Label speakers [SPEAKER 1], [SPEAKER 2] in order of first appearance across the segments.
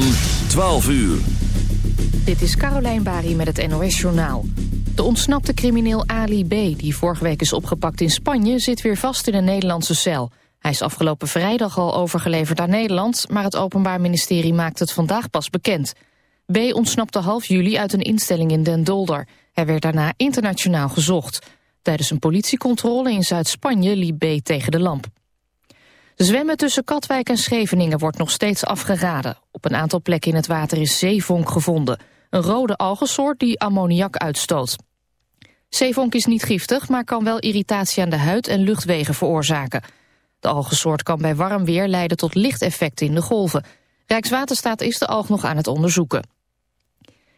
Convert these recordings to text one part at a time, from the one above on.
[SPEAKER 1] van 12 uur.
[SPEAKER 2] Dit is Carolijn Bari met het NOS Journaal. De ontsnapte crimineel Ali B., die vorige week is opgepakt in Spanje... zit weer vast in een Nederlandse cel. Hij is afgelopen vrijdag al overgeleverd aan Nederland... maar het Openbaar Ministerie maakt het vandaag pas bekend. B. ontsnapte half juli uit een instelling in Den Dolder. Hij werd daarna internationaal gezocht. Tijdens een politiecontrole in Zuid-Spanje liep B. tegen de lamp. Zwemmen tussen Katwijk en Scheveningen wordt nog steeds afgeraden. Op een aantal plekken in het water is zeevonk gevonden. Een rode algensoort die ammoniak uitstoot. Zeevonk is niet giftig, maar kan wel irritatie aan de huid en luchtwegen veroorzaken. De algensoort kan bij warm weer leiden tot lichteffecten in de golven. Rijkswaterstaat is de alg nog aan het onderzoeken.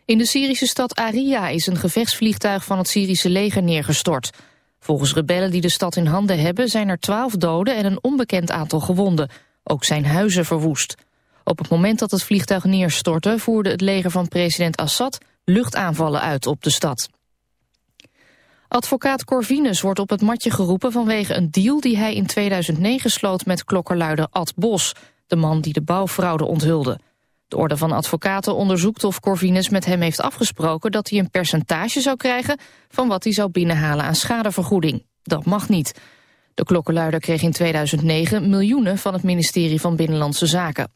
[SPEAKER 2] In de Syrische stad Aria is een gevechtsvliegtuig van het Syrische leger neergestort. Volgens rebellen die de stad in handen hebben zijn er twaalf doden en een onbekend aantal gewonden. Ook zijn huizen verwoest. Op het moment dat het vliegtuig neerstortte voerde het leger van president Assad luchtaanvallen uit op de stad. Advocaat Corvinus wordt op het matje geroepen vanwege een deal die hij in 2009 sloot met klokkerluider Ad Bos, de man die de bouwfraude onthulde. De Orde van Advocaten onderzoekt of Corvinus met hem heeft afgesproken dat hij een percentage zou krijgen van wat hij zou binnenhalen aan schadevergoeding. Dat mag niet. De klokkenluider kreeg in 2009 miljoenen van het ministerie van Binnenlandse Zaken.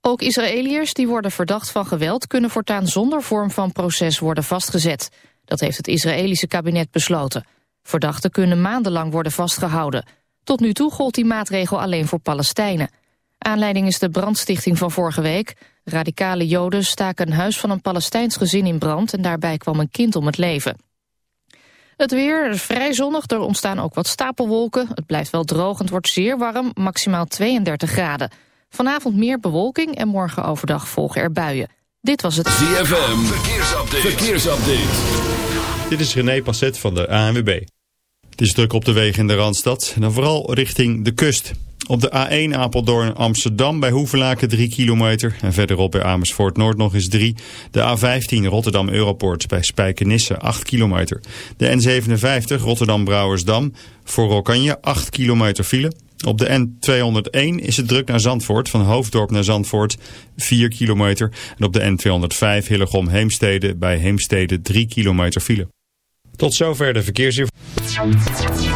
[SPEAKER 2] Ook Israëliërs die worden verdacht van geweld kunnen voortaan zonder vorm van proces worden vastgezet. Dat heeft het Israëlische kabinet besloten. Verdachten kunnen maandenlang worden vastgehouden. Tot nu toe gold die maatregel alleen voor Palestijnen. Aanleiding is de brandstichting van vorige week. Radicale joden staken een huis van een Palestijns gezin in brand... en daarbij kwam een kind om het leven. Het weer is vrij zonnig, er ontstaan ook wat stapelwolken. Het blijft wel droog en het wordt zeer warm, maximaal 32 graden. Vanavond meer bewolking en morgen overdag volgen er buien. Dit was het
[SPEAKER 1] ZFM, verkeersupdate. verkeersupdate.
[SPEAKER 3] Dit is René Passet van de ANWB. Het is druk op de wegen in de Randstad en dan vooral richting de kust. Op de A1 Apeldoorn Amsterdam bij Hoevelaken 3 kilometer. En verderop bij Amersfoort Noord nog eens 3. De A15 Rotterdam Europoort bij Spijkenisse 8 kilometer. De N57 Rotterdam Brouwersdam voor Rokanje 8 kilometer file. Op de N201 is het druk naar Zandvoort, van Hoofddorp naar Zandvoort 4 kilometer. En op de N205 Hillegom Heemstede bij Heemstede 3 kilometer file. Tot zover de verkeersinformatie.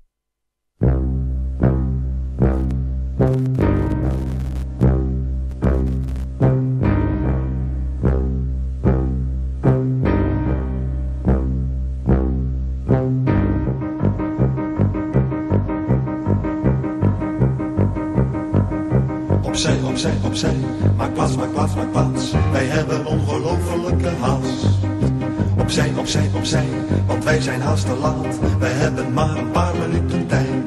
[SPEAKER 4] Opzij, opzij, maak plaats, maak plaats, maak plaats. Wij hebben ongelofelijke haast. Opzij, opzij, opzij, want wij zijn haast te laat. Wij hebben maar een paar minuten tijd.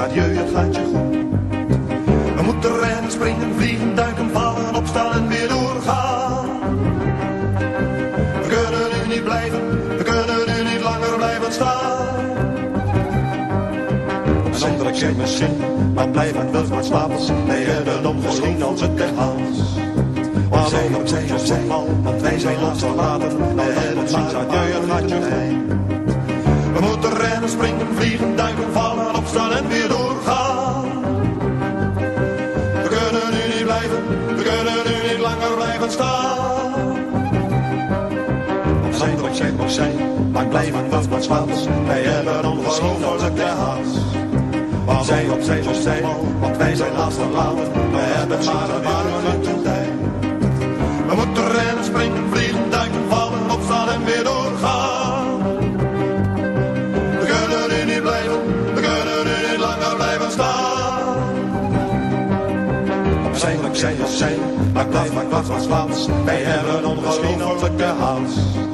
[SPEAKER 4] Adieu, het gaat je goed. We moeten rennen, springen, vliegen, duiken, vallen, opstaan en weer doorgaan. We kunnen nu niet blijven, we kunnen nu niet langer blijven staan. Een andere keer misschien, dan blijven we maar slapen. Wij hebben om misschien als het haast. Waarom ook zij of zij, want wij zijn. Wij hebben het maar adieu, het gaat je heen. Zijn er zijn zijn, dan blijven maar slapen. Wij hebben ongelofelijke haast. Want zij op zij of zij, want wij zijn haast verlaten. We hebben maar een minuten tijd. We moeten rennen, springen, vliegen, duiken, vallen, opstaan en weer doorgaan. We kunnen nu niet blijven, we kunnen nu niet langer blijven staan. Opzij, opzij, opzij, maar blijf maar wat was plaats. Wij hebben ongelofelijke haast.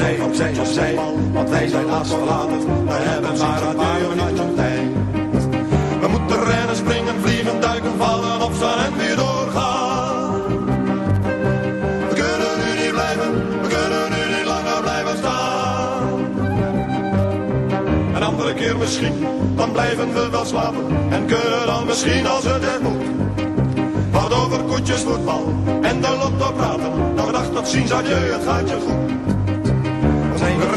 [SPEAKER 4] Opzij, opzij, opzij, want wij zijn haast verlaten. We hebben maar een paar minuten tijd. We moeten rennen, springen, vliegen, duiken, vallen, opstaan en weer doorgaan. We kunnen nu niet blijven, we kunnen nu niet langer blijven staan. Een andere keer misschien, dan blijven we wel slapen. En kunnen dan misschien als het er moet. Wat over koetjes, voetbal en de lotto praten. Nog dag tot ziens, adieu, het gaat je goed.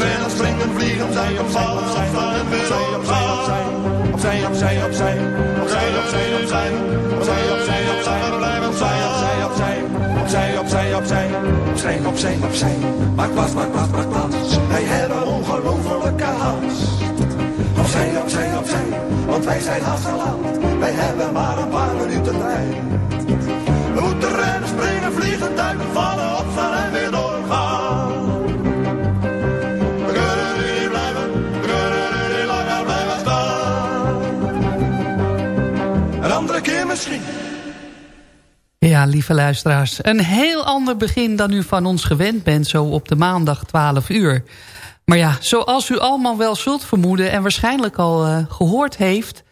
[SPEAKER 4] Rennen, springen, vliegen, opzij, opzij, opzij, zij. Op zij opzij, opzij. Opzij, opzij, opzij. Opzij, opzij, opzij. Opzij, opzij, opzij. zij op opzij, opzij, opzij. Opzij, opzij, opzij. Opzij, opzij, opzij. Maak zij maak plaats, maak plaats. Wij hebben op gaan, Opzij, opzij, opzij. Want wij zijn haast geland. Wij hebben maar een paar minuten tijd. zij rennen, springen, vliegen, duiken, vallen.
[SPEAKER 5] Ja, lieve luisteraars. Een heel ander begin dan u van ons gewend bent... zo op de maandag 12 uur. Maar ja, zoals u allemaal wel zult vermoeden... en waarschijnlijk al eh, gehoord heeft...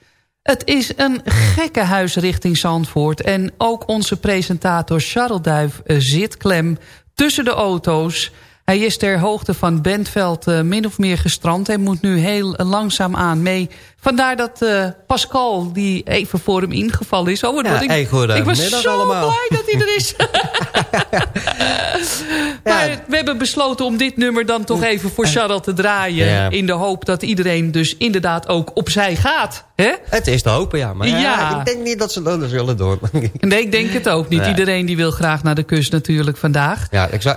[SPEAKER 5] het is een gekke huis richting Zandvoort. En ook onze presentator Charles Duif eh, zit klem tussen de auto's... Hij is ter hoogte van Bentveld uh, min of meer gestrand... en moet nu heel langzaam aan mee. Vandaar dat uh, Pascal, die even voor hem ingevallen is... Oh,
[SPEAKER 6] Ja,
[SPEAKER 5] ik, ik was zo
[SPEAKER 6] allemaal.
[SPEAKER 5] blij dat hij er is. maar we hebben besloten om dit nummer dan toch even voor Charles te draaien...
[SPEAKER 6] Ja.
[SPEAKER 5] in de hoop dat iedereen dus inderdaad ook opzij gaat.
[SPEAKER 6] Het is te hopen, ja. Maar ja, ik denk niet dat ze dat zullen doen.
[SPEAKER 5] Nee, ik denk het ook niet.
[SPEAKER 6] Nee.
[SPEAKER 5] Iedereen die wil graag naar de kust natuurlijk vandaag.
[SPEAKER 6] ja, ik zou,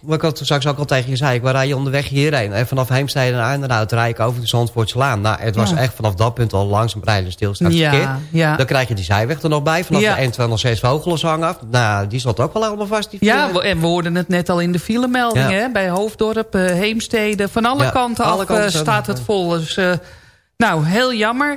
[SPEAKER 6] wat, ik straks ook al tegen je zei. Ik rij je onderweg hierheen. En vanaf Heemstede naar Arnhem rijd ik over de Zandvoortslaan. Nou, het was echt vanaf dat punt al langzaam rijden stilstaan.
[SPEAKER 5] Ja,
[SPEAKER 6] verkeer.
[SPEAKER 5] ja.
[SPEAKER 6] Dan krijg je die zijweg er nog bij. Vanaf
[SPEAKER 5] Ja.
[SPEAKER 6] de N206 Vogelenzang af. Nou, die zat ook wel allemaal vast. Die
[SPEAKER 5] Ja, we- en we hoorden het net al in de filemeldingen.
[SPEAKER 6] Ja.
[SPEAKER 5] hè, Bij Hoofddorp, eh, Heemstede. Van alle kanten
[SPEAKER 6] alle
[SPEAKER 5] af
[SPEAKER 6] kanten
[SPEAKER 5] eh,
[SPEAKER 6] zijn-
[SPEAKER 5] staat het vol. Dus, eh, nou, heel jammer.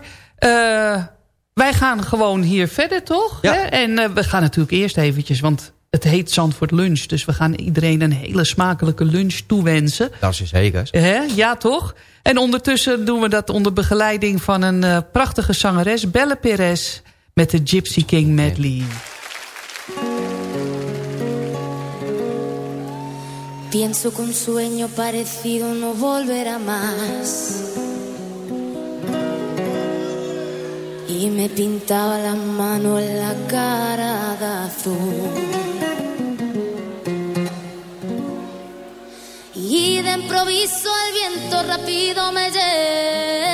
[SPEAKER 5] Wij gaan gewoon hier verder, toch? Hè? En we gaan natuurlijk eerst eventjes... want het heet Zandvoort Lunch. Dus we gaan iedereen een hele smakelijke lunch toewensen.
[SPEAKER 6] Dat is zeker.
[SPEAKER 5] Hè? Ja, toch? En ondertussen doen we dat onder begeleiding van een eh, prachtige zangeres... Belle Perez met de Gypsy King medley.
[SPEAKER 7] Pienso que un sueño parecido no volverá más. Y me pintaba la mano en la cara de azul. Improviso el viento rápido me llevó.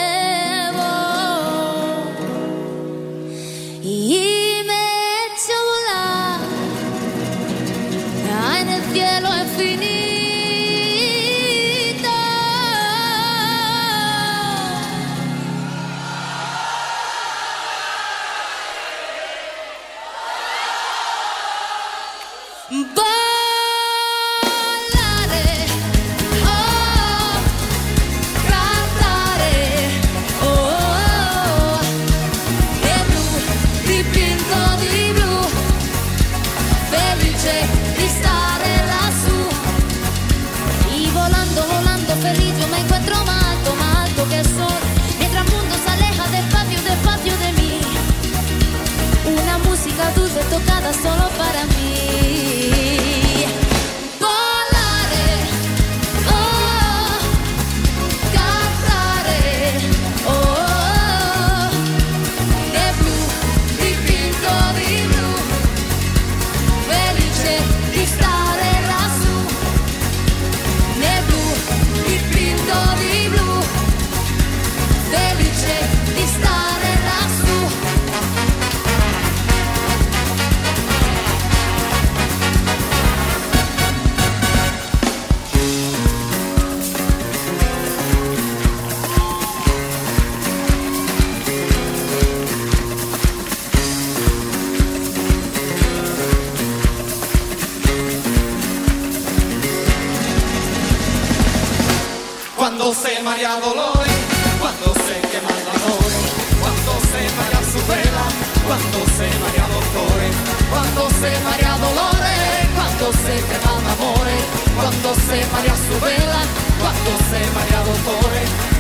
[SPEAKER 8] Cuando se María Dolores, cuando se María Dolores, cuando se quema el amor, cuando se María su vela, cuando se María Dolores.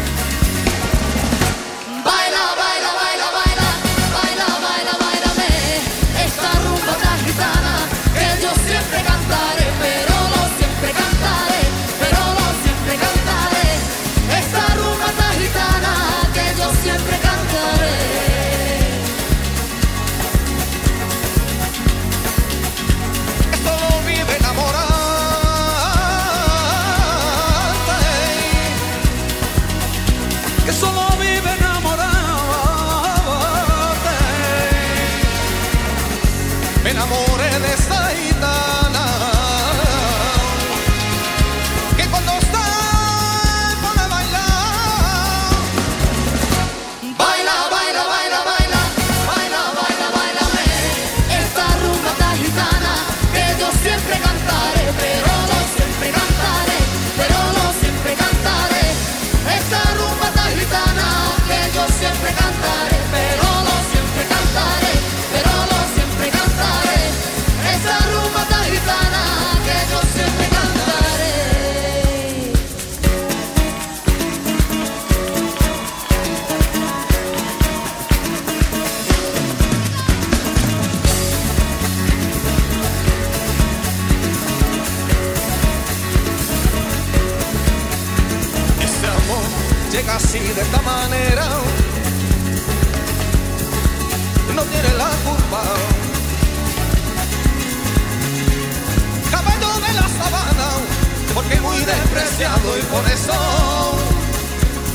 [SPEAKER 8] Porque muy despreciado y por eso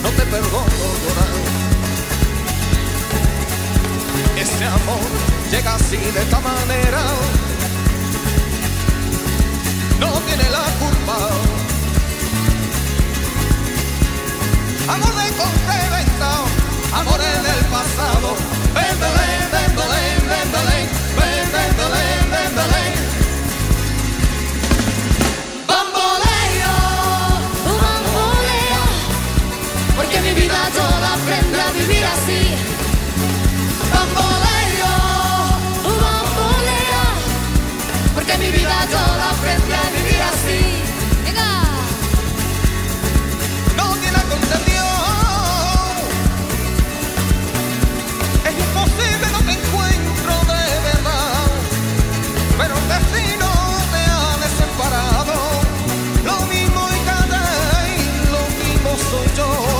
[SPEAKER 8] no te perdono llorar. Ese amor llega así de esta manera. No tiene la culpa. Amor de compra y venta, amores del pasado. Véndele, véndele, véndele, véndele, véndele. La aprendí a vivir así. Bamboleo, bamboleo, porque mi vida yo la aprendí a vivir así. Venga. No tiene contención. Es imposible, no te encuentro de verdad. Pero el destino te ha desamparado. Lo mismo y cada lo mismo soy yo.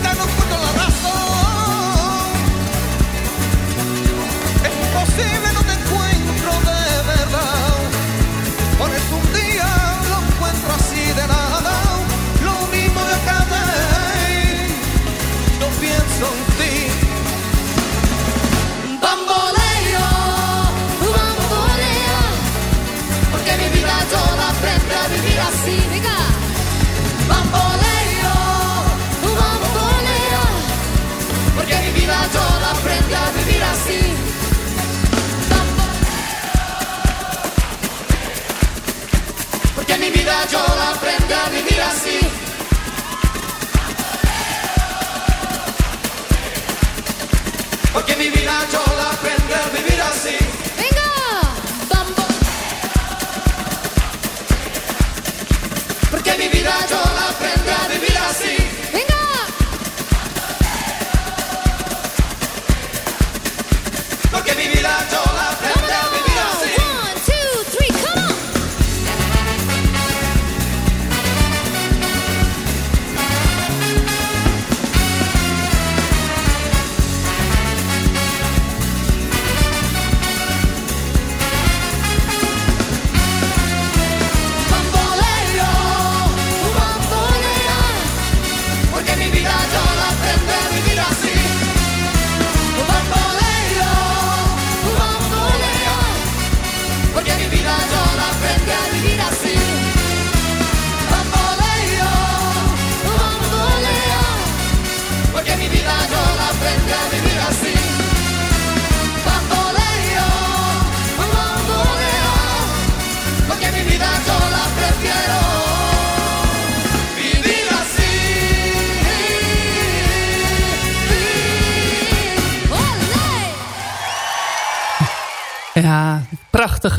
[SPEAKER 8] Y ya no mira, yo la prenda, mi mira así.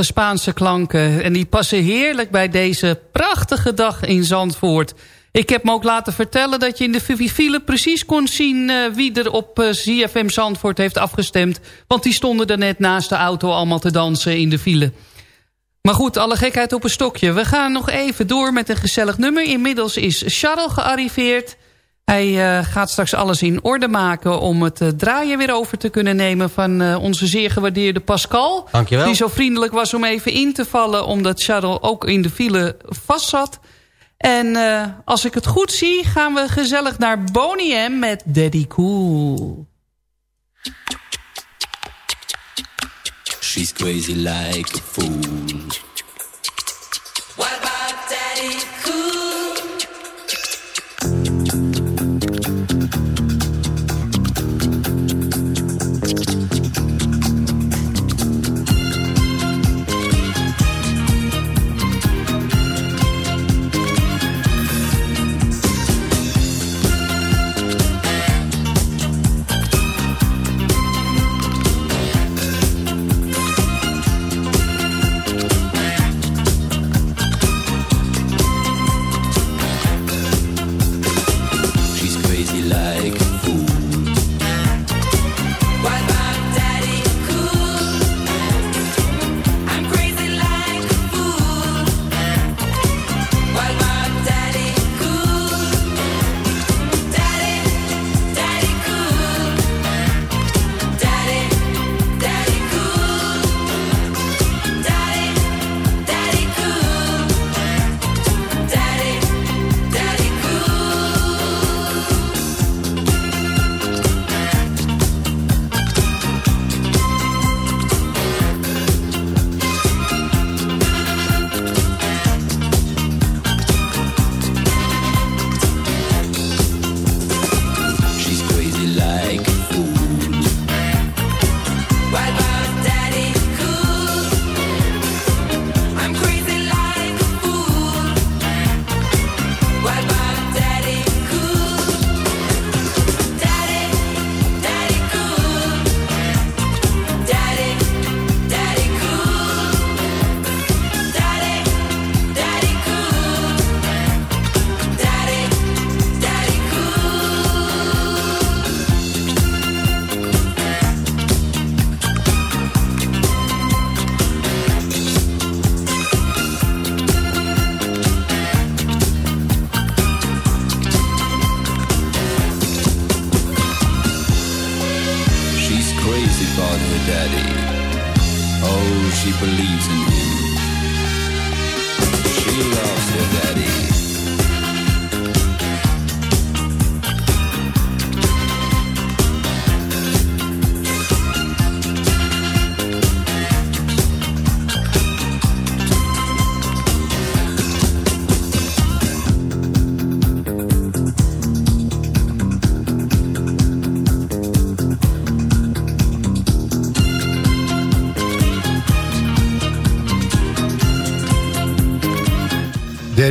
[SPEAKER 5] Prachtige Spaanse klanken. En die passen heerlijk bij deze prachtige dag in Zandvoort. Ik heb me ook laten vertellen dat je in de file precies kon zien... Uh, wie er op uh, ZFM Zandvoort heeft afgestemd. Want die stonden er net naast de auto allemaal te dansen in de file. Maar goed, alle gekheid op een stokje. We gaan nog even door met een gezellig nummer. Inmiddels is Charles gearriveerd. Hij uh, gaat straks alles in orde maken om het uh, draaien weer over te kunnen nemen... van uh, onze zeer gewaardeerde Pascal.
[SPEAKER 6] Dankjewel.
[SPEAKER 5] Die zo vriendelijk was om even in te vallen... omdat Charles ook in de file vast zat. En als ik het goed zie, gaan we gezellig naar Boney M met Daddy Cool.
[SPEAKER 9] She's crazy like a fool.
[SPEAKER 10] What about Daddy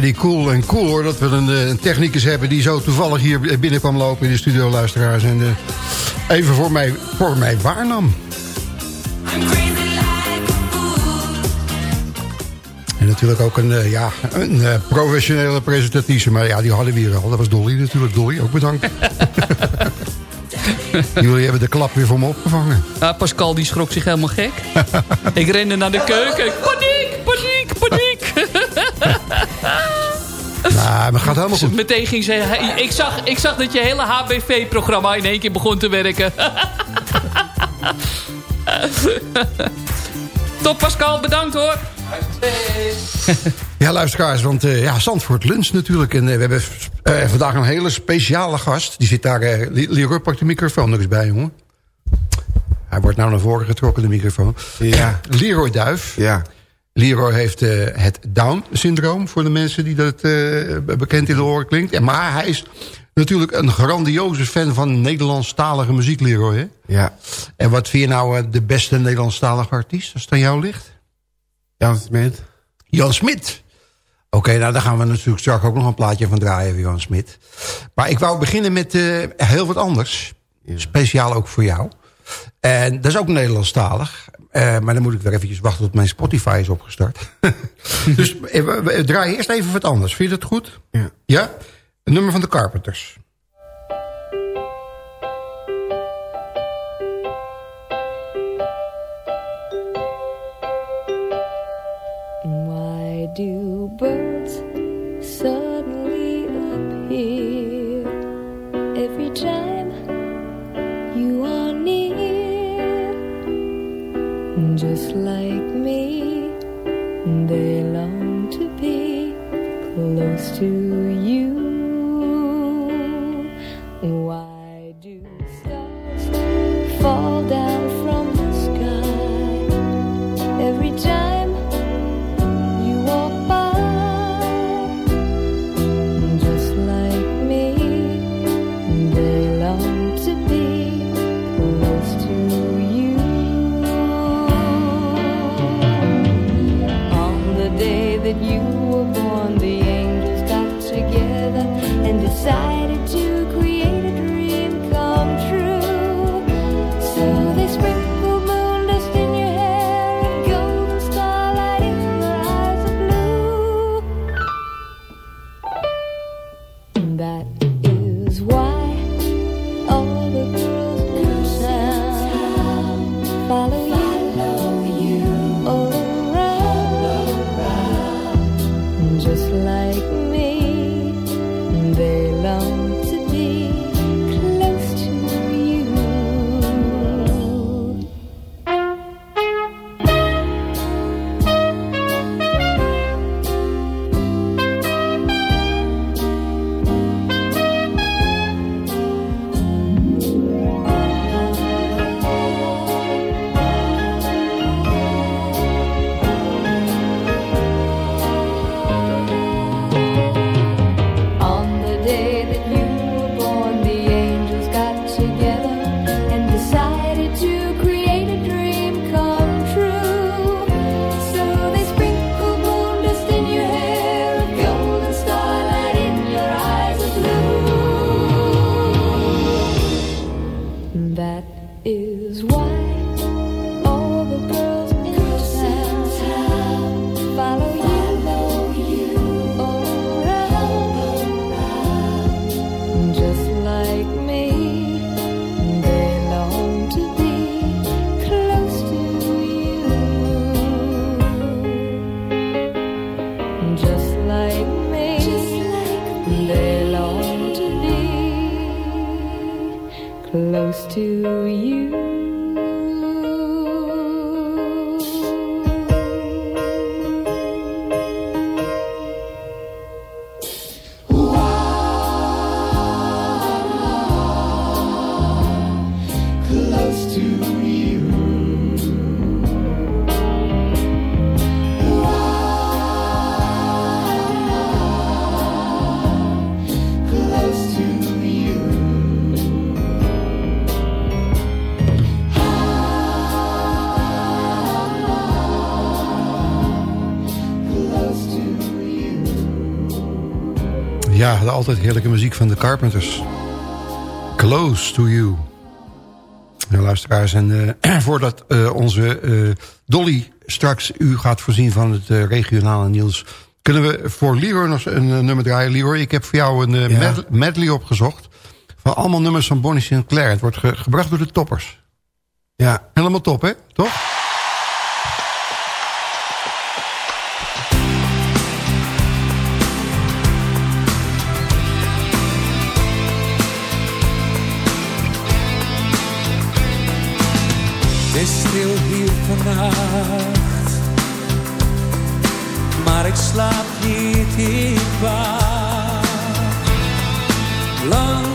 [SPEAKER 10] Daddy Cool
[SPEAKER 11] en cool hoor, dat we een, eh, een technicus hebben... die zo toevallig hier binnenkwam lopen in de studio, luisteraars. En eh, even voor mij, voor mij waarnam. En natuurlijk ook een, eh, ja, een professionele presentatrice. Maar ja, die hadden we hier al. Dat was Dolly natuurlijk. Dolly, ook bedankt. Jullie hebben de klap weer voor me opgevangen.
[SPEAKER 5] Ah, Pascal die schrok zich helemaal gek. ik rende naar de keuken.
[SPEAKER 11] Nou, maar gaat helemaal goed.
[SPEAKER 5] Meteen ging ze... Ik zag, ik zag dat je hele HBV-programma in één keer begon te werken. Top Pascal, bedankt hoor.
[SPEAKER 11] Ja, luisteraars, want eh, ja, Zandvoort Lunch natuurlijk. En eh, we hebben eh, vandaag een hele speciale gast. Die zit daar... eh Le- Leroy, pak de microfoon nog eens bij, jongen. Hij wordt nou naar voren getrokken, de microfoon.
[SPEAKER 12] Ja.
[SPEAKER 11] Leroy Duif.
[SPEAKER 12] Ja.
[SPEAKER 11] Leroy heeft eh, het Down-syndroom... voor de mensen die dat eh, bekend in de oren klinkt. En, maar hij is natuurlijk een grandioze fan van Nederlandstalige muziek, Leroy. Hè?
[SPEAKER 12] Ja.
[SPEAKER 11] En wat vind je nou eh, de beste Nederlandstalige artiest, als het aan jou ligt?
[SPEAKER 12] Jan Smit.
[SPEAKER 11] Jan Smit. Oké, nou daar gaan we natuurlijk straks ook nog een plaatje van draaien van Jan Smit. Maar ik wou beginnen met heel wat anders. Speciaal ook voor jou. En dat is ook Nederlandstalig.
[SPEAKER 13] Eh, maar dan moet ik weer eventjes wachten tot mijn Spotify is opgestart. dus eh, we, we, draai eerst even wat anders. Vind je dat goed?
[SPEAKER 12] Ja.
[SPEAKER 13] ja? Nummer van de Carpenters.
[SPEAKER 14] to
[SPEAKER 13] agree. altijd heerlijke muziek van de Carpenters. Close to you. Nou, luisteraars, en eh, voordat eh, onze eh, Dolly straks u gaat voorzien van het regionale nieuws... kunnen we voor Leroy nog een nummer draaien. Leroy, ik heb voor jou een
[SPEAKER 12] ja.
[SPEAKER 13] medley opgezocht... van allemaal nummers van Bonnie Sinclair. Het wordt gebracht door de toppers.
[SPEAKER 12] Ja.
[SPEAKER 13] Helemaal top, hè? Toch?
[SPEAKER 15] ik slaap niet, ik
[SPEAKER 16] waar.
[SPEAKER 15] Lang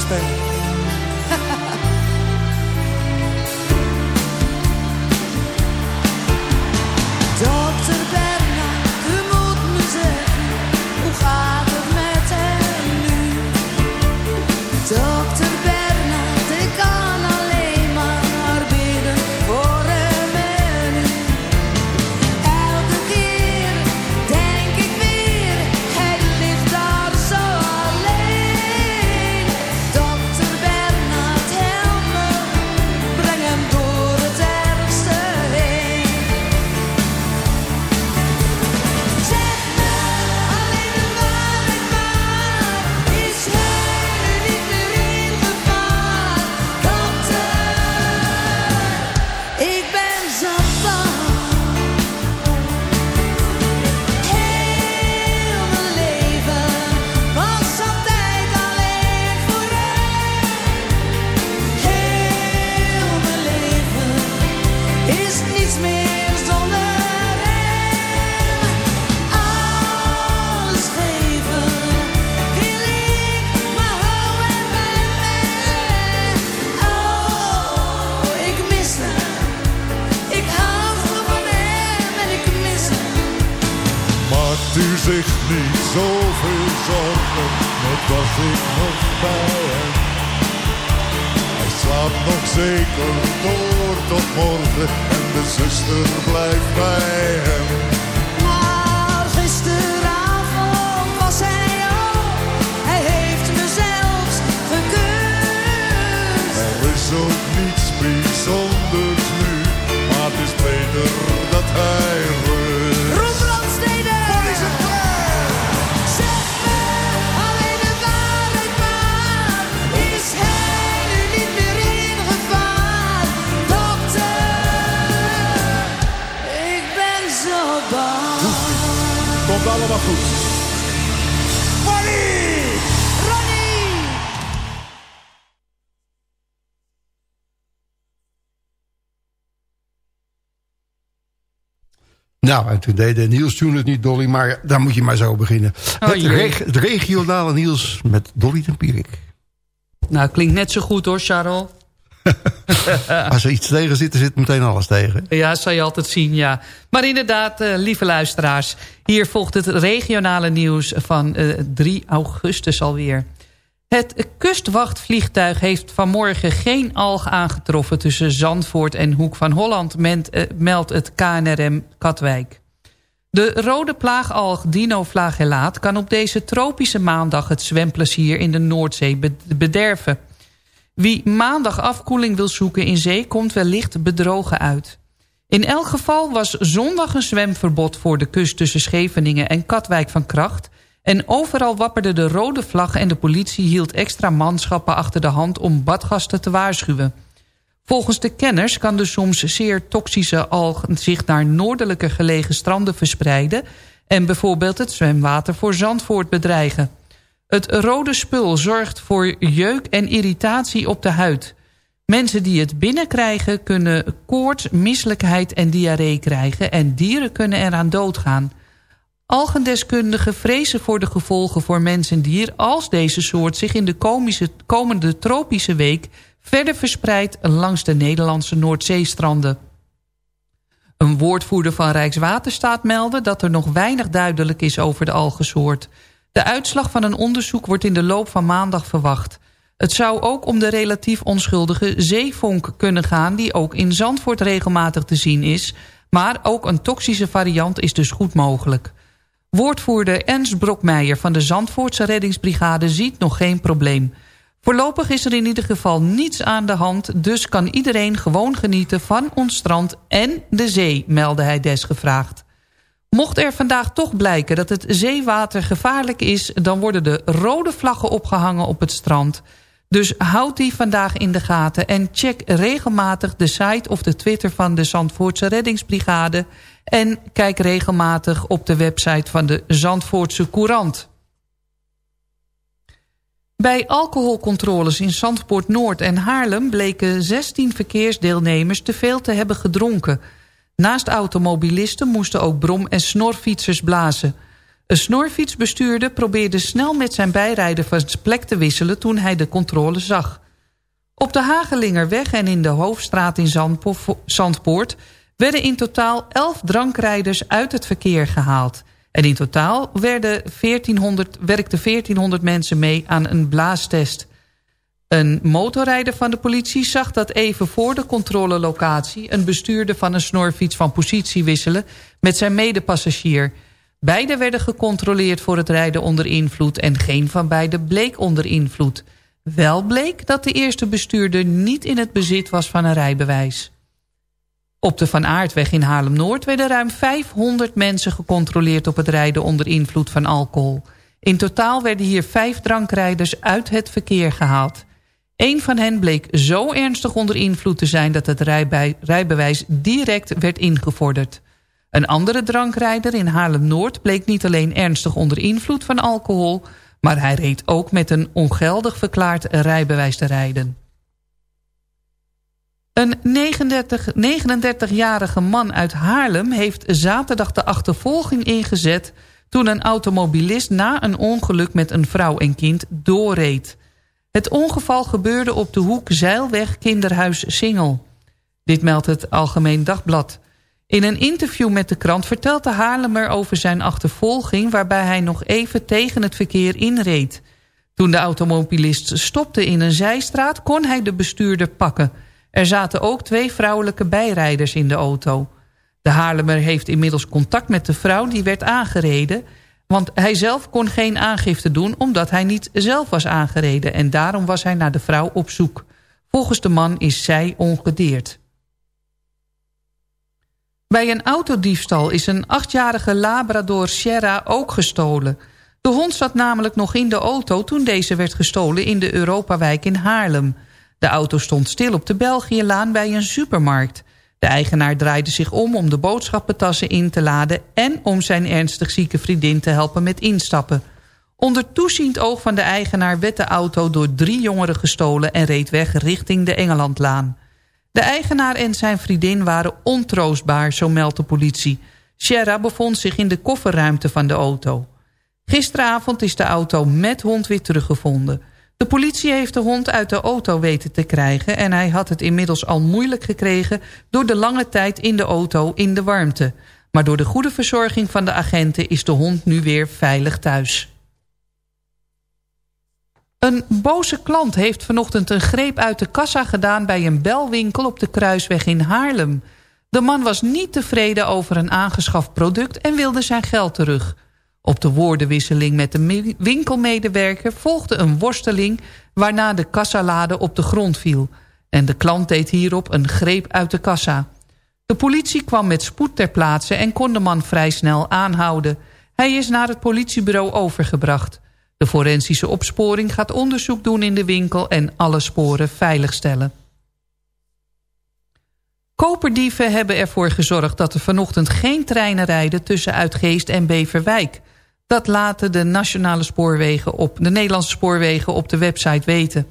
[SPEAKER 15] samen met
[SPEAKER 11] Nou, en toen deed de Niels toen het niet, Dolly, maar daar moet je maar zo beginnen.
[SPEAKER 5] Oh,
[SPEAKER 11] het,
[SPEAKER 5] jee.
[SPEAKER 11] reg- het regionale Niels met Dolly en Pierik.
[SPEAKER 5] Nou, klinkt net zo goed hoor, Charles.
[SPEAKER 11] Als er iets tegen zit, er zit meteen alles tegen.
[SPEAKER 5] Ja, zal je altijd zien, ja. Maar inderdaad, eh, lieve luisteraars... hier volgt het regionale nieuws van eh, 3 augustus alweer. Het kustwachtvliegtuig heeft vanmorgen geen alg aangetroffen... tussen Zandvoort en Hoek van Holland, eh, meldt het KNRM Katwijk. De rode plaagalg dinoflagellaat kan op deze tropische maandag... het zwemplezier in de Noordzee be- bederven... Wie maandag afkoeling wil zoeken in zee komt wellicht bedrogen uit. In elk geval was zondag een zwemverbod voor de kust tussen Scheveningen en Katwijk van kracht. En overal wapperde de rode vlag en de politie hield extra manschappen achter de hand om badgasten te waarschuwen. Volgens de kenners kan de soms zeer toxische alg zich naar noordelijker gelegen stranden verspreiden... en bijvoorbeeld het zwemwater voor Zandvoort bedreigen. Het rode spul zorgt voor jeuk en irritatie op de huid. Mensen die het binnenkrijgen kunnen koorts, misselijkheid en diarree krijgen... en dieren kunnen eraan doodgaan. Algendeskundigen vrezen voor de gevolgen voor mens en dier... als deze soort zich in de komende tropische week... verder verspreidt langs de Nederlandse Noordzeestranden. Een woordvoerder van Rijkswaterstaat meldde... dat er nog weinig duidelijk is over de algensoort... De uitslag van een onderzoek wordt in de loop van maandag verwacht. Het zou ook om de relatief onschuldige zeevonk kunnen gaan... die ook in Zandvoort regelmatig te zien is... maar ook een toxische variant is dus goed mogelijk. Woordvoerder Ernst Brokmeijer van de Zandvoortse reddingsbrigade ziet nog geen probleem. Voorlopig is er in ieder geval niets aan de hand... dus kan iedereen gewoon genieten van ons strand en de zee, meldde hij desgevraagd. Mocht er vandaag toch blijken dat het zeewater gevaarlijk is... dan worden de rode vlaggen opgehangen op het strand. Dus houd die vandaag in de gaten... en check regelmatig de site of de Twitter van de Zandvoortse Reddingsbrigade... en kijk regelmatig op de website van de Zandvoortse Courant. Bij alcoholcontroles in Zandpoort Noord en Haarlem... bleken 16 verkeersdeelnemers te veel te hebben gedronken... Naast automobilisten moesten ook brom- en snorfietsers blazen. Een snorfietsbestuurder probeerde snel met zijn bijrijder van plek te wisselen toen hij de controle zag. Op de Hagelingerweg en in de Hoofdstraat in Zandpo- Zandpoort werden in totaal 11 drankrijders uit het verkeer gehaald. En in totaal werden 1400, werkten 1400 mensen mee aan een blaastest. Een motorrijder van de politie zag dat even voor de controlelocatie... een bestuurder van een snorfiets van positie wisselen met zijn medepassagier. Beiden werden gecontroleerd voor het rijden onder invloed... en geen van beiden bleek onder invloed. Wel bleek dat de eerste bestuurder niet in het bezit was van een rijbewijs. Op de Van Aardweg in Haarlem-Noord werden ruim 500 mensen gecontroleerd... op het rijden onder invloed van alcohol. In totaal werden hier vijf drankrijders uit het verkeer gehaald. Een van hen bleek zo ernstig onder invloed te zijn... dat het rijbewijs direct werd ingevorderd. Een andere drankrijder in Haarlem-Noord bleek niet alleen ernstig onder invloed van alcohol... maar hij reed ook met een ongeldig verklaard rijbewijs te rijden. Een 39 39-jarige man uit Haarlem heeft zaterdag de achtervolging ingezet... toen een automobilist na een ongeluk met een vrouw en kind doorreed. Het ongeval gebeurde op de hoek Zeilweg Kinderhuis Singel. Dit meldt het Algemeen Dagblad. In een interview met de krant vertelt de Haarlemmer over zijn achtervolging... waarbij hij nog even tegen het verkeer inreed. Toen de automobilist stopte in een zijstraat kon hij de bestuurder pakken. Er zaten ook twee vrouwelijke bijrijders in de auto. De Haarlemmer heeft inmiddels contact met de vrouw die werd aangereden... want hij zelf kon geen aangifte doen omdat hij niet zelf was aangereden... en daarom was hij naar de vrouw op zoek. Volgens de man is zij ongedeerd. Bij een autodiefstal is een achtjarige Labrador Sierra ook gestolen. De hond zat namelijk nog in de auto toen deze werd gestolen in de Europawijk in Haarlem. De auto stond stil op de Belgiëlaan bij een supermarkt. De eigenaar draaide zich om om de boodschappentassen in te laden... en om zijn ernstig zieke vriendin te helpen met instappen. Onder toeziend oog van de eigenaar werd de auto door drie jongeren gestolen... en reed weg richting de Engelandlaan. De eigenaar en zijn vriendin waren ontroostbaar, zo meldt de politie. Sierra bevond zich in de kofferruimte van de auto. Gisteravond is de auto met hond weer teruggevonden. De politie heeft de hond uit de auto weten te krijgen... en hij had het inmiddels al moeilijk gekregen... door de lange tijd in de auto in de warmte. Maar door de goede verzorging van de agenten... is de hond nu weer veilig thuis. Een boze klant heeft vanochtend een greep uit de kassa gedaan... bij een belwinkel op de Kruisweg in Haarlem. De man was niet tevreden over een aangeschaft product... en wilde zijn geld terug... Op de woordenwisseling met de winkelmedewerker volgde een worsteling... waarna de kassalade op de grond viel. En de klant deed hierop een greep uit de kassa. De politie kwam met spoed ter plaatse en kon de man vrij snel aanhouden. Hij is naar het politiebureau overgebracht. De forensische opsporing gaat onderzoek doen in de winkel... en alle sporen veiligstellen. Koperdieven hebben ervoor gezorgd dat er vanochtend geen treinen rijden... tussen Uitgeest en Beverwijk... Dat laten de, nationale spoorwegen op, de Nederlandse spoorwegen op de website weten.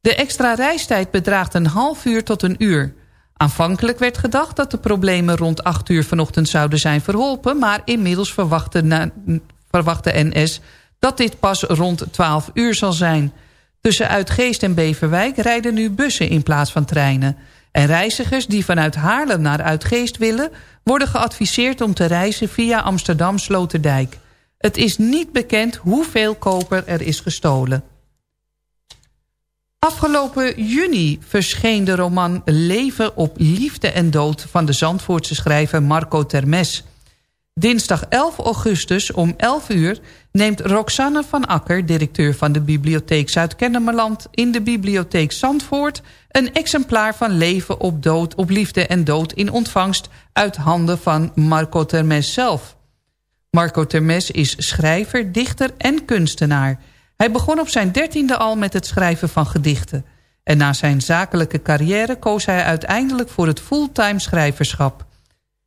[SPEAKER 5] De extra reistijd bedraagt een half uur tot een uur. Aanvankelijk werd gedacht dat de problemen rond 8 uur vanochtend zouden zijn verholpen... maar inmiddels verwacht de, verwacht de NS dat dit pas rond 12 uur zal zijn. Tussen Uitgeest en Beverwijk rijden nu bussen in plaats van treinen. En reizigers die vanuit Haarlem naar Uitgeest willen... worden geadviseerd om te reizen via Amsterdam-Sloterdijk. Het is niet bekend hoeveel koper er is gestolen. Afgelopen juni verscheen de roman Leven op liefde en dood... van de Zandvoortse schrijver Marco Termes. Dinsdag 11 augustus om 11 uur neemt Roxanne van Akker... directeur van de Bibliotheek Zuid-Kennemerland... in de Bibliotheek Zandvoort... een exemplaar van Leven op, dood, op liefde en dood in ontvangst... uit handen van Marco Termes zelf. Marco Termes is schrijver, dichter en kunstenaar. Hij begon op zijn dertiende al met het schrijven van gedichten. En na zijn zakelijke carrière koos hij uiteindelijk voor het fulltime schrijverschap.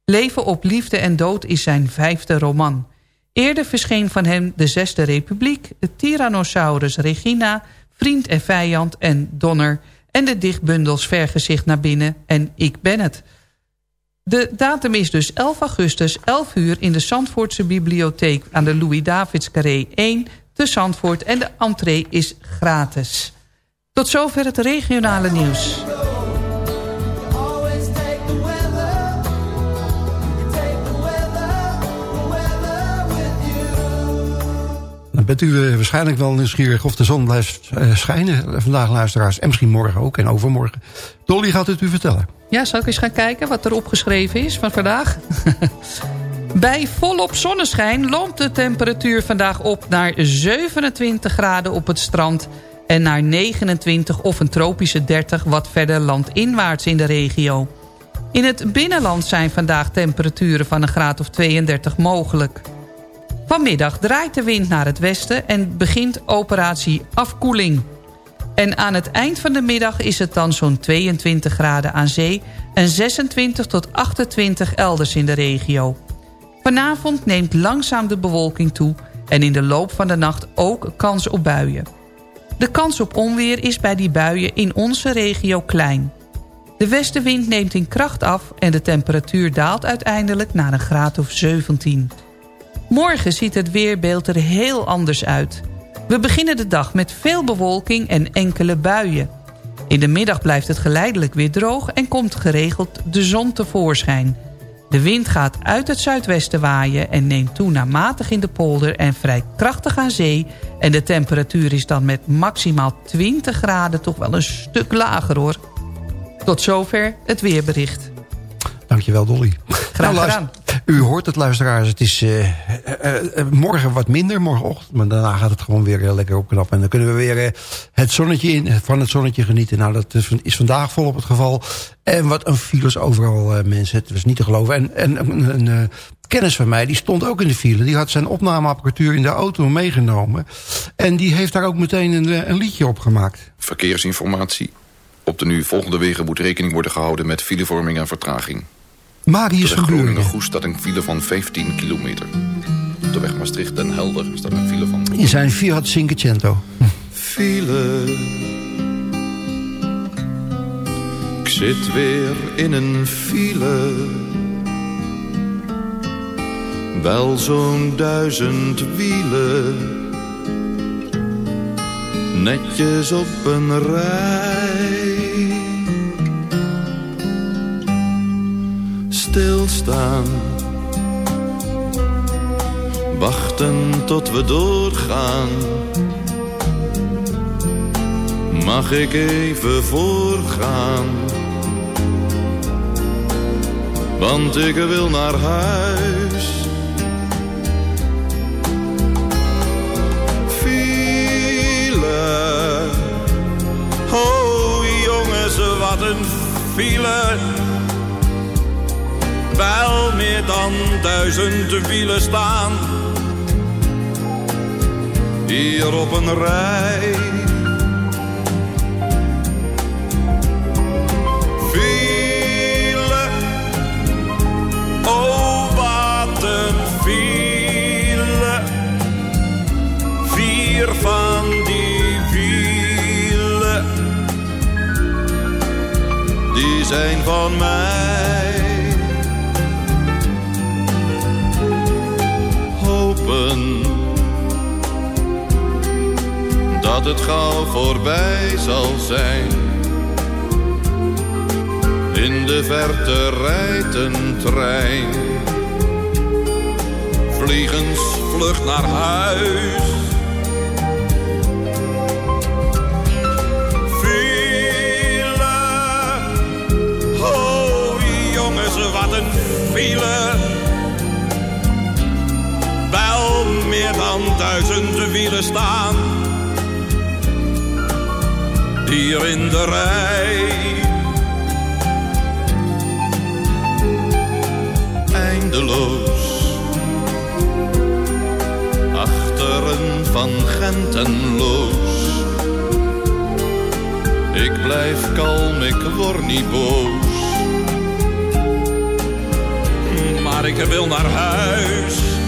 [SPEAKER 5] Leven op liefde en dood is zijn vijfde roman. Eerder verscheen van hem De Zesde Republiek, de Tyrannosaurus Regina, Vriend en Vijand en Donner... en de dichtbundels Vergezicht naar binnen en Ik ben het... De datum is dus 11 augustus, 11 uur in de Zandvoortse Bibliotheek... aan de Louis-Davids Carré 1 te Zandvoort en de entree is gratis. Tot zover het regionale nieuws.
[SPEAKER 11] Bent u eh, waarschijnlijk wel nieuwsgierig of de zon blijft eh, schijnen vandaag, luisteraars. En misschien morgen ook en overmorgen. Dolly gaat het u vertellen.
[SPEAKER 5] Ja, zal ik eens gaan kijken wat er opgeschreven is van vandaag? Bij volop zonneschijn loopt de temperatuur vandaag op naar 27 graden op het strand... en naar 29 of een tropische 30 wat verder landinwaarts in de regio. In het binnenland zijn vandaag temperaturen van een graad of 32 mogelijk. Vanmiddag draait de wind naar het westen en begint operatie afkoeling... En aan het eind van de middag is het dan zo'n 22 graden aan zee... en 26 tot 28 elders in de regio. Vanavond neemt langzaam de bewolking toe... en in de loop van de nacht ook kans op buien. De kans op onweer is bij die buien in onze regio klein. De westenwind neemt in kracht af... en de temperatuur daalt uiteindelijk naar een graad of 17. Morgen ziet het weerbeeld er heel anders uit... We beginnen de dag met veel bewolking en enkele buien. In de middag blijft het geleidelijk weer droog en komt geregeld de zon tevoorschijn. De wind gaat uit het zuidwesten waaien en neemt toe naar matig in de polder en vrij krachtig aan zee. En de temperatuur is dan met maximaal 20 graden toch wel een stuk lager hoor. Tot zover het weerbericht.
[SPEAKER 11] Dankjewel Dolly.
[SPEAKER 5] Graag
[SPEAKER 11] Nou,
[SPEAKER 5] gedaan.
[SPEAKER 11] U hoort het luisteraars, het is eh, eh, eh, morgen wat minder, morgenochtend. Maar daarna gaat het gewoon weer lekker opknappen. En dan kunnen we weer het zonnetje in, van het zonnetje genieten. Nou, dat is, vandaag volop het geval. En wat een files overal, mensen. Het was niet te geloven. En, en een, kennis van mij, die stond ook in de file. Die had zijn opnameapparatuur in de auto meegenomen. En die heeft daar ook meteen een, een liedje op gemaakt.
[SPEAKER 17] Verkeersinformatie Op de nu volgende wegen moet rekening worden gehouden met filevorming en vertraging.
[SPEAKER 11] Marius van
[SPEAKER 17] de
[SPEAKER 11] Buringen.
[SPEAKER 17] Groningen-Goes staat een file van 15 kilometer. Op de weg Maastricht-Den Helder staat een file van...
[SPEAKER 11] In zijn Fiat Cinquecento.
[SPEAKER 18] file. Ik zit weer in een file. Wel zo'n duizend wielen. Netjes op een rij. Stilstaan. Wachten tot we doorgaan. Mag ik even voorgaan? Want ik wil naar huis. File. Oh jongens, wat een file. Wel meer dan duizend wielen staan. Hier op een rij. File. Oh, wat een file. Vier van die wielen. Die zijn van mij. Dat het gauw voorbij zal zijn. In de verte rijdt een trein. Vliegensvlucht naar huis. File. Oh jongens, wat een file. Wel meer dan duizenden wielen staan. Hier in de rij. eindeloos. Achteren van Gentenloos. Ik blijf kalm, ik word niet boos. Maar ik wil naar huis.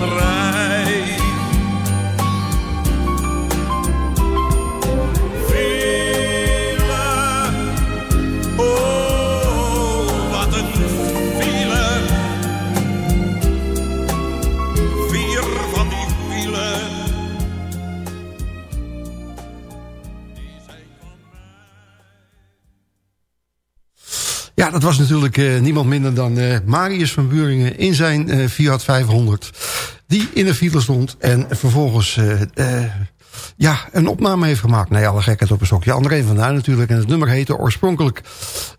[SPEAKER 18] Rij. File, oh, wat een file. Vier van wielen.
[SPEAKER 11] Ja, dat was natuurlijk eh, niemand minder dan eh, Marius van Buringen in zijn eh, Fiat 500. Die in de file stond en vervolgens eh, eh, ja, een opname heeft gemaakt. Nee, alle gekheid op een stokje. André van Duin natuurlijk. En het nummer heette oorspronkelijk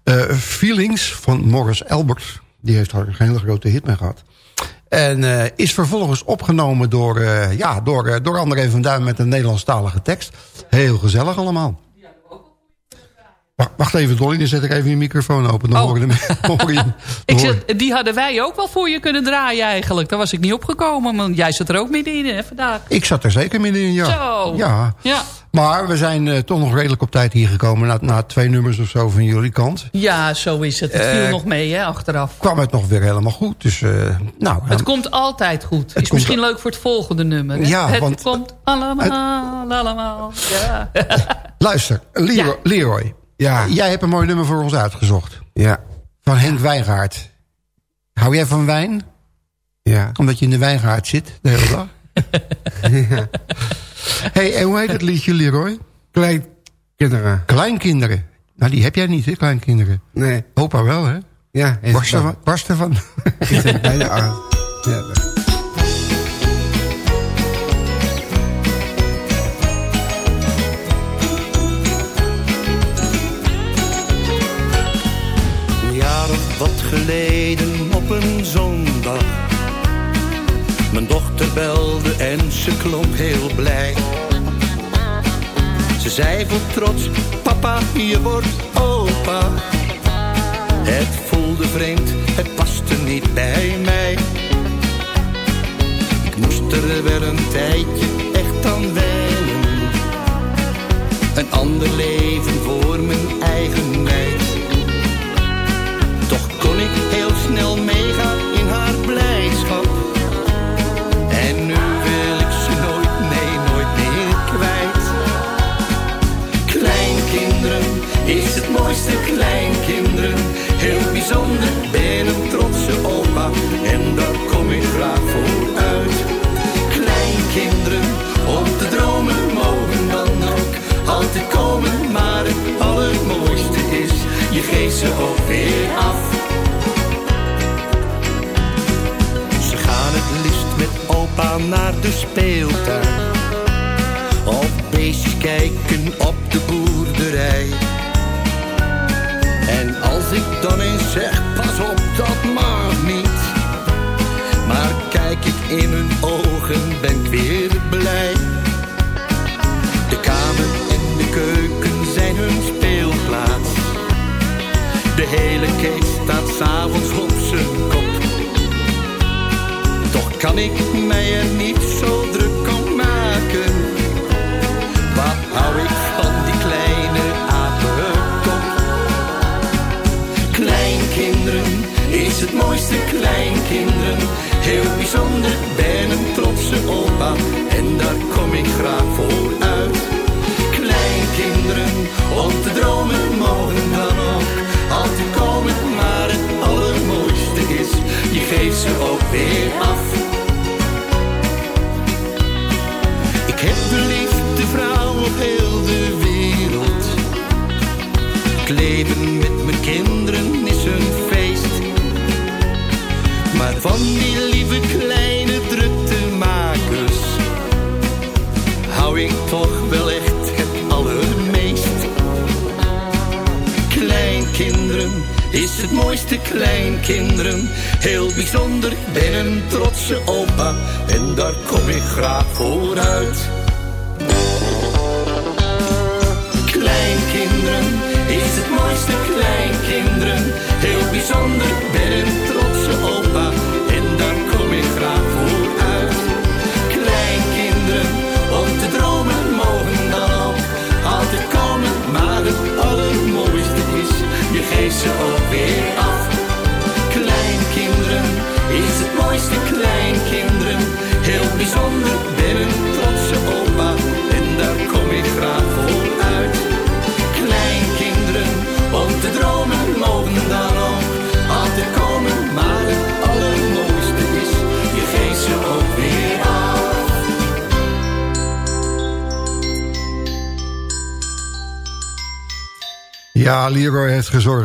[SPEAKER 11] eh, Feelings van Morris Albert. Die heeft daar een hele grote hit mee gehad. En is vervolgens opgenomen door, ja, door, door André van Duin met een Nederlandstalige tekst. Heel gezellig allemaal. Wacht- even, Dolly, dan zet ik even je microfoon open. Dan
[SPEAKER 5] Oh.
[SPEAKER 11] hoor je hem.
[SPEAKER 5] Ik die hadden wij ook wel voor je kunnen draaien eigenlijk. Daar was ik niet opgekomen, want jij zit er ook middenin hè, vandaag.
[SPEAKER 11] Ik zat er zeker middenin, ja.
[SPEAKER 5] Zo.
[SPEAKER 11] Ja.
[SPEAKER 5] Ja.
[SPEAKER 11] Maar we zijn eh, toch nog redelijk op tijd hier gekomen. Na, na twee nummers of zo van jullie kant.
[SPEAKER 5] Ja, zo is het. Het viel
[SPEAKER 11] Eh,
[SPEAKER 5] nog mee, hè, achteraf.
[SPEAKER 11] Kwam het nog weer helemaal goed. Dus, eh, nou,
[SPEAKER 5] Het komt altijd goed. Is
[SPEAKER 11] komt-
[SPEAKER 5] misschien leuk voor het volgende nummer. Hè?
[SPEAKER 11] Ja,
[SPEAKER 5] het
[SPEAKER 11] want-
[SPEAKER 5] komt allemaal, allemaal. Ja.
[SPEAKER 11] luister, Leroy. Leroy
[SPEAKER 12] Ja.
[SPEAKER 11] Jij hebt een mooi nummer voor ons uitgezocht.
[SPEAKER 12] Ja.
[SPEAKER 11] Van Henk Wijngaard. Hou jij van wijn?
[SPEAKER 12] Ja.
[SPEAKER 11] Omdat je in de wijngaard zit, de hele dag? hey, en hoe heet het liedje, Leroy?
[SPEAKER 12] Kleinkinderen.
[SPEAKER 11] Kleinkinderen. Nou, die heb jij niet, hè, kleinkinderen?
[SPEAKER 12] Nee.
[SPEAKER 11] Opa wel, hè?
[SPEAKER 12] Ja. is
[SPEAKER 11] Barst
[SPEAKER 12] het
[SPEAKER 11] ervan? Barst ervan?
[SPEAKER 12] wel. Is het. Ja.
[SPEAKER 19] Geleden op een zondag. Mijn dochter belde en ze klonk heel blij. Ze zei vol trots, papa, je wordt opa. Het voelde vreemd, het paste niet bij mij. Ik moest er wel een tijdje echt aan wennen. Een ander leven voor mijn eigen meid. Kon ik heel snel meegaan in haar blijdschap. En nu wil ik ze nooit, nee, nooit meer kwijt. Kleinkinderen is het mooiste kleinkinderen. Heel bijzonder, ben een trotse opa. En daar kom ik graag voor uit. Kleinkinderen, om te dromen mogen dan ook altijd komen. Maar het allermooiste is, je geeft ze ook weer af. Het liefst met opa naar de speeltuin. Of beestjes kijken op de boerderij. En als ik dan eens zeg, pas op, dat mag niet. Maar kijk ik in hun ogen, ben ik weer blij. De kamer en de keuken zijn hun speelplaats. De hele kees staat s'avonds op zijn kop. Kan ik mij er niet zo druk om maken. Wat hou ik van die kleine apenkop? Kleinkinderen is het mooiste kleinkinderen. Heel bijzonder, ben een trotse opa. En daar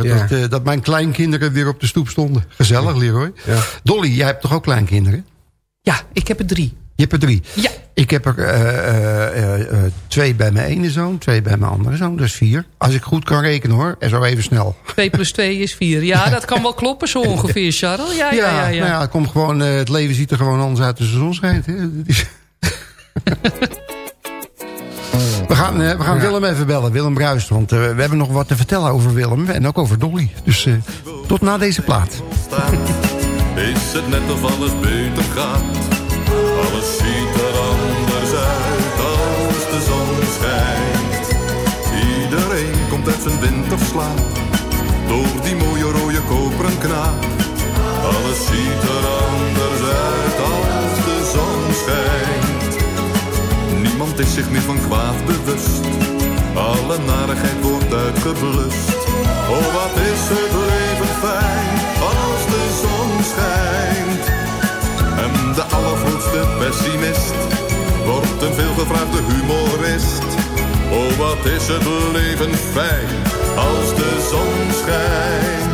[SPEAKER 11] Ja. dat, eh, dat mijn kleinkinderen weer op de stoep stonden. Gezellig, Leroy.
[SPEAKER 12] Ja.
[SPEAKER 11] Dolly, jij hebt toch ook kleinkinderen?
[SPEAKER 5] Ja, ik heb er drie.
[SPEAKER 11] Je hebt er drie.
[SPEAKER 5] Ja.
[SPEAKER 11] Ik heb er eh, eh, twee bij mijn ene zoon, twee bij mijn andere zoon. Dus vier. Als ik goed kan rekenen hoor. En zo even snel.
[SPEAKER 5] 2 plus 2 is 4. Ja, dat kan wel kloppen zo ongeveer, Charles. Ja, ja, ja. ja,
[SPEAKER 11] Nou ja het, komt gewoon, eh, het leven ziet er gewoon anders uit als de zon schijnt. Hè. We gaan, eh, we gaan Willem even bellen, Willem Bruist. Want eh, we hebben nog wat te vertellen over Willem en ook over Dolly. Dus eh, tot na deze plaat.
[SPEAKER 18] Is het net of alles beter gaat? Alles ziet er anders uit als de zon schijnt. Iedereen komt uit zijn winterslaap door die mooie rode koperen knaap. Alles ziet er anders uit als de zon schijnt. Niemand is zich meer van kwaad bewust. Alle narigheid wordt uitgeblust. Oh, wat is het leven fijn als de zon schijnt. En de allergrootste pessimist wordt een veelgevraagde humorist. Oh, wat is het leven fijn als de zon schijnt.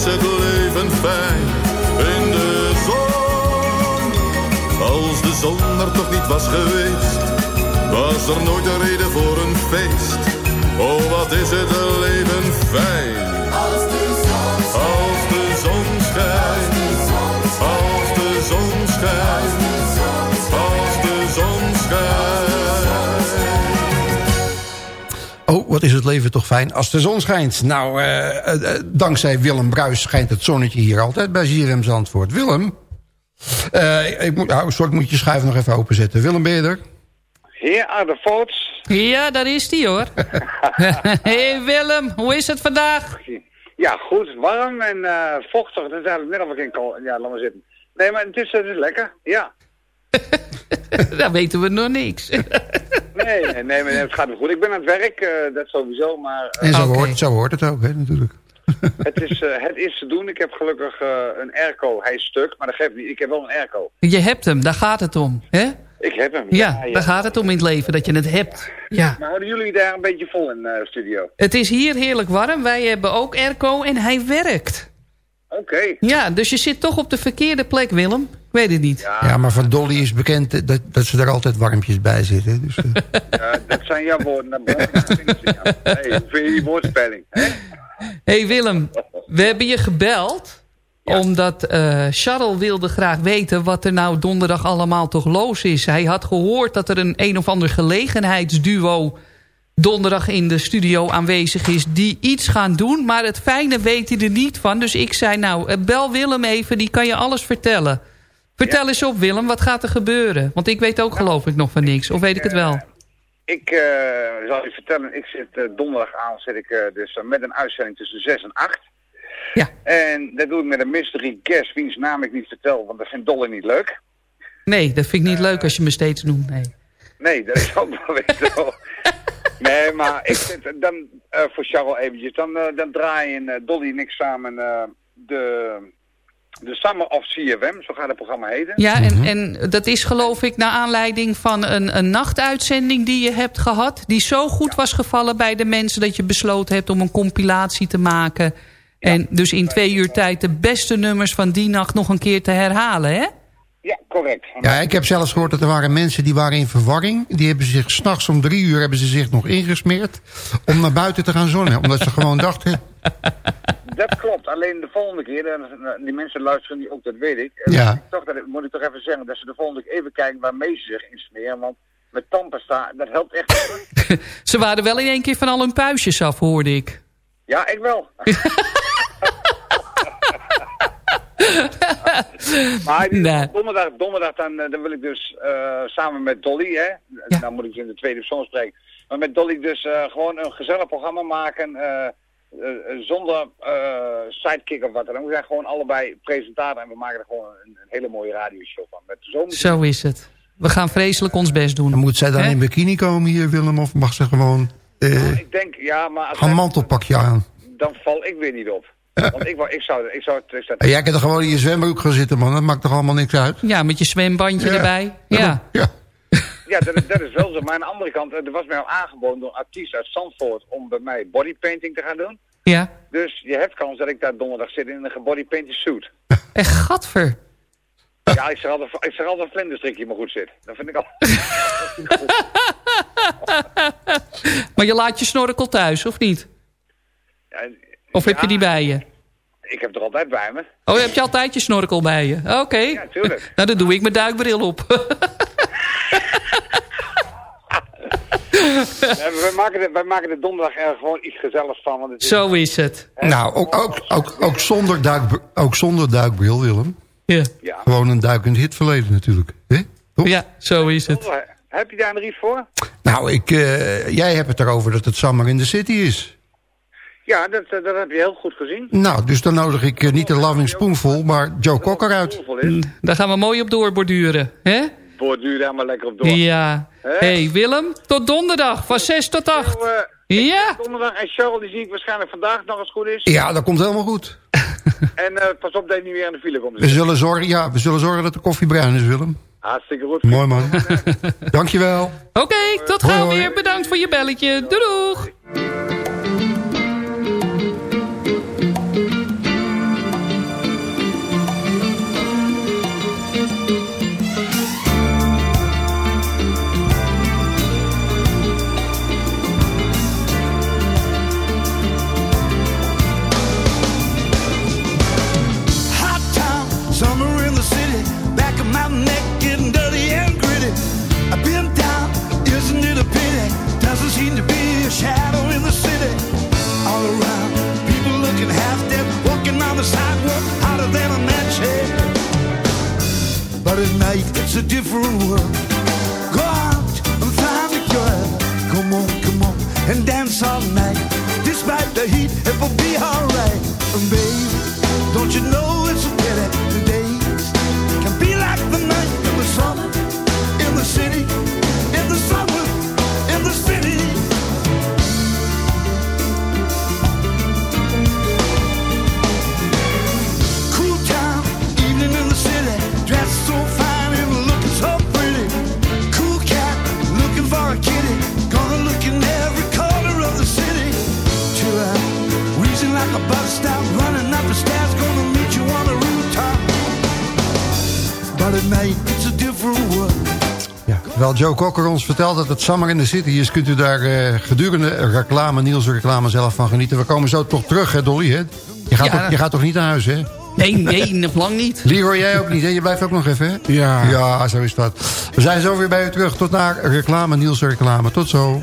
[SPEAKER 18] is het leven fijn in de zon. Als de zon er toch niet was geweest, was er nooit een reden voor een feest. Oh, wat is het leven fijn.
[SPEAKER 11] Wat is het leven toch fijn als de zon schijnt. Nou, eh, eh, eh, dankzij Willem Bruis schijnt het zonnetje hier altijd bij ZFM Zandvoort. Willem, eh, ik moet, sorry, ik moet je schuif nog even openzetten. Willem, ben je er?
[SPEAKER 20] Heer Aardevoorts.
[SPEAKER 5] Ja, daar is die hoor. hey Willem, hoe is het vandaag?
[SPEAKER 20] Ja, goed, warm en eh, vochtig. Dat is eigenlijk net of ik in kan. Ja, laat maar zitten. Nee, maar het is, het is lekker, ja.
[SPEAKER 5] Daar weten we nog niks.
[SPEAKER 20] Nee, nee, nee, maar het gaat wel goed. Ik ben aan het werk, eh, dat sowieso, maar eh,
[SPEAKER 11] En zo, hoort, zo hoort het ook, hè, natuurlijk.
[SPEAKER 20] het, is, eh, het is te doen. Ik heb gelukkig eh, een airco. Hij is stuk, maar dat geeft niet. Ik heb wel een airco.
[SPEAKER 5] Je hebt hem, daar gaat het om. Hè?
[SPEAKER 20] Ik heb hem.
[SPEAKER 5] Ja, daar gaat het om in het leven, dat je het hebt. Ja.
[SPEAKER 20] Maar houden jullie daar een beetje vol in de studio?
[SPEAKER 5] Het is hier heerlijk warm. Wij hebben ook airco en hij werkt.
[SPEAKER 20] Oké.
[SPEAKER 5] Ja, dus je zit toch op de verkeerde plek, Willem. Ik weet het niet.
[SPEAKER 11] Ja, maar van Dolly is bekend eh, dat, dat ze er altijd warmpjes bij zitten. Dus, eh.
[SPEAKER 20] Ja, dat zijn jouw woorden. hey, hoe vind je die woordspelling? hè?
[SPEAKER 5] hey Willem, we hebben je gebeld... omdat eh Charles wilde graag weten wat er nou donderdag allemaal toch los is. Hij had gehoord dat er een een of ander gelegenheidsduo... donderdag in de studio aanwezig is die iets gaan doen... maar het fijne weet hij er niet van. Dus ik zei nou, bel Willem even, die kan je alles vertellen. Vertel eens op Willem, wat gaat er gebeuren? Want ik weet ook geloof ik nog van niks, of weet ik het wel?
[SPEAKER 20] Ik eh, zal je vertellen, ik zit eh, donderdagavond zit ik eh, dus eh, met een uitzending tussen 6 en 8.
[SPEAKER 5] Ja.
[SPEAKER 20] En dat doe ik met een mystery guest, wiens naam ik niet vertel, want dat vindt Dolly niet leuk.
[SPEAKER 5] Nee, dat vind ik niet leuk als je me steeds noemt, nee.
[SPEAKER 20] Nee, dat is ook wel weer zo. Nee, maar ik zit dan eh, voor Charles eventjes, dan, eh, dan draaien eh, Dolly en ik samen eh, de, de Summer of CFM, zo gaat het programma heten.
[SPEAKER 5] Ja, en, en dat is geloof ik naar aanleiding van een, een nachtuitzending die je hebt gehad... die zo goed was gevallen bij de mensen dat je besloten hebt om een compilatie te maken... En dus in twee uur tijd de beste nummers van die nacht nog een keer te herhalen, hè?
[SPEAKER 20] Ja, correct.
[SPEAKER 11] Ja, ik heb zelfs gehoord dat er waren mensen die waren in verwarring. Die hebben zich s'nachts om drie uur hebben ze zich nog ingesmeerd... om naar buiten te gaan zonnen. Omdat ze gewoon dachten...
[SPEAKER 20] Dat klopt, alleen de volgende keer, die mensen luisteren nu ook, dat weet ik.
[SPEAKER 11] Ja.
[SPEAKER 20] ik Toch, dat moet ik toch even zeggen, dat ze de volgende keer even kijken waarmee ze zich insmeren. Want met tandpasta, dat helpt echt.
[SPEAKER 5] Ze waren wel in één keer van al hun puistjes af, hoorde ik.
[SPEAKER 20] ja, ik wel. maar
[SPEAKER 5] Nee.
[SPEAKER 20] donderdag, donderdag dan, eh, dan wil ik dus eh, samen met Dolly, hè, dan moet ik ze in de tweede persoon spreken, maar met Dolly dus eh, gewoon een gezellig programma maken, eh, eh, eh, zonder eh, sidekick of wat dan ook. We zijn gewoon allebei presentator en we maken er gewoon een, een hele mooie radioshow van. Met
[SPEAKER 5] Zo is het. We gaan vreselijk ons best doen.
[SPEAKER 11] Moet zij dan in bikini komen hier, Willem? Of mag ze gewoon eh,
[SPEAKER 20] Ik denk, ja, maar als
[SPEAKER 11] een mantelpakje aan?
[SPEAKER 20] dan val ik weer niet op. Want ik, wou, ik zou, ik zou, ik zou
[SPEAKER 11] En jij kan er gewoon in je zwembroek gaan zitten, man. Dat maakt toch allemaal niks uit?
[SPEAKER 5] Ja, met je zwembandje
[SPEAKER 11] Ja.
[SPEAKER 5] erbij. Ja.
[SPEAKER 20] Ja, dat, is- dat is wel zo. Maar aan de andere kant, eh, er was mij al aangeboden door een artiest uit Zandvoort om bij mij bodypainting te gaan doen.
[SPEAKER 5] Ja.
[SPEAKER 20] Dus je hebt kans dat ik daar donderdag zit in een gebodypainted suit.
[SPEAKER 5] Echt gadver.
[SPEAKER 20] Ja, ik zeg altijd, ik zeg altijd een vlinderstrikje maar goed zit. Dat vind ik al.
[SPEAKER 5] Maar je laat je snorkel thuis, of niet?
[SPEAKER 20] Ja,
[SPEAKER 5] Of heb je die bij je?
[SPEAKER 20] ik heb er altijd bij me.
[SPEAKER 5] Oh, heb je altijd je snorkel bij je? Oké.
[SPEAKER 20] Ja, tuurlijk.
[SPEAKER 5] nou, dan doe ik mijn duikbril op.
[SPEAKER 20] Wij, maken er, wij maken er donderdag er gewoon iets gezelligs van. Want het is,
[SPEAKER 5] Zo is het.
[SPEAKER 11] Nou, ook, ook, ook, ook, zonder duik, ook zonder duikbril, Willem.
[SPEAKER 5] Ja.
[SPEAKER 20] Ja.
[SPEAKER 11] Gewoon een duikend hitverleden natuurlijk. hè?
[SPEAKER 21] Ja, zo is het.
[SPEAKER 20] Heb je daar nog iets voor?
[SPEAKER 11] Nou, ik, eh, jij hebt het erover dat het Summer in the City is.
[SPEAKER 20] Ja, dat, dat heb je heel goed gezien.
[SPEAKER 11] Nou, dus dan nodig ik eh, niet de Loving Spoonful, maar Joe Cocker uit.
[SPEAKER 21] Daar gaan we mooi op doorborduren. hè?
[SPEAKER 20] Borduur daar maar lekker op door.
[SPEAKER 21] Ja.
[SPEAKER 20] Hè?
[SPEAKER 21] hey, Willem, tot donderdag van 6 tot 8.
[SPEAKER 20] Nou, eh,
[SPEAKER 21] Ja.
[SPEAKER 20] Donderdag en Charles die zie ik waarschijnlijk vandaag nog als het goed is.
[SPEAKER 11] Ja, dat komt helemaal goed.
[SPEAKER 20] En eh, pas op dat je niet weer in de file komt.
[SPEAKER 11] We zullen zorgen, ja, we zullen zorgen dat de koffie bruin is, Willem.
[SPEAKER 20] Hartstikke goed.
[SPEAKER 11] Mooi man. Dankjewel.
[SPEAKER 21] Oké, tot gauw weer. Bedankt voor je belletje. Doei doeg.
[SPEAKER 11] Cocker ons vertelt dat het Summer in the City is... kunt u daar eh, gedurende reclame, Niels reclame zelf van genieten. We komen zo toch terug, hè Dolly? Hè? Je, gaat
[SPEAKER 21] Ja.
[SPEAKER 11] toch, je gaat toch niet naar huis, hè?
[SPEAKER 21] Nee, nee, nog lang niet.
[SPEAKER 11] Leroy, jij ook niet, hè? Je blijft ook nog even, hè?
[SPEAKER 12] Ja.
[SPEAKER 11] Ja, zo is dat. We zijn zo weer bij u terug. Tot naar reclame, Niels reclame. Tot zo.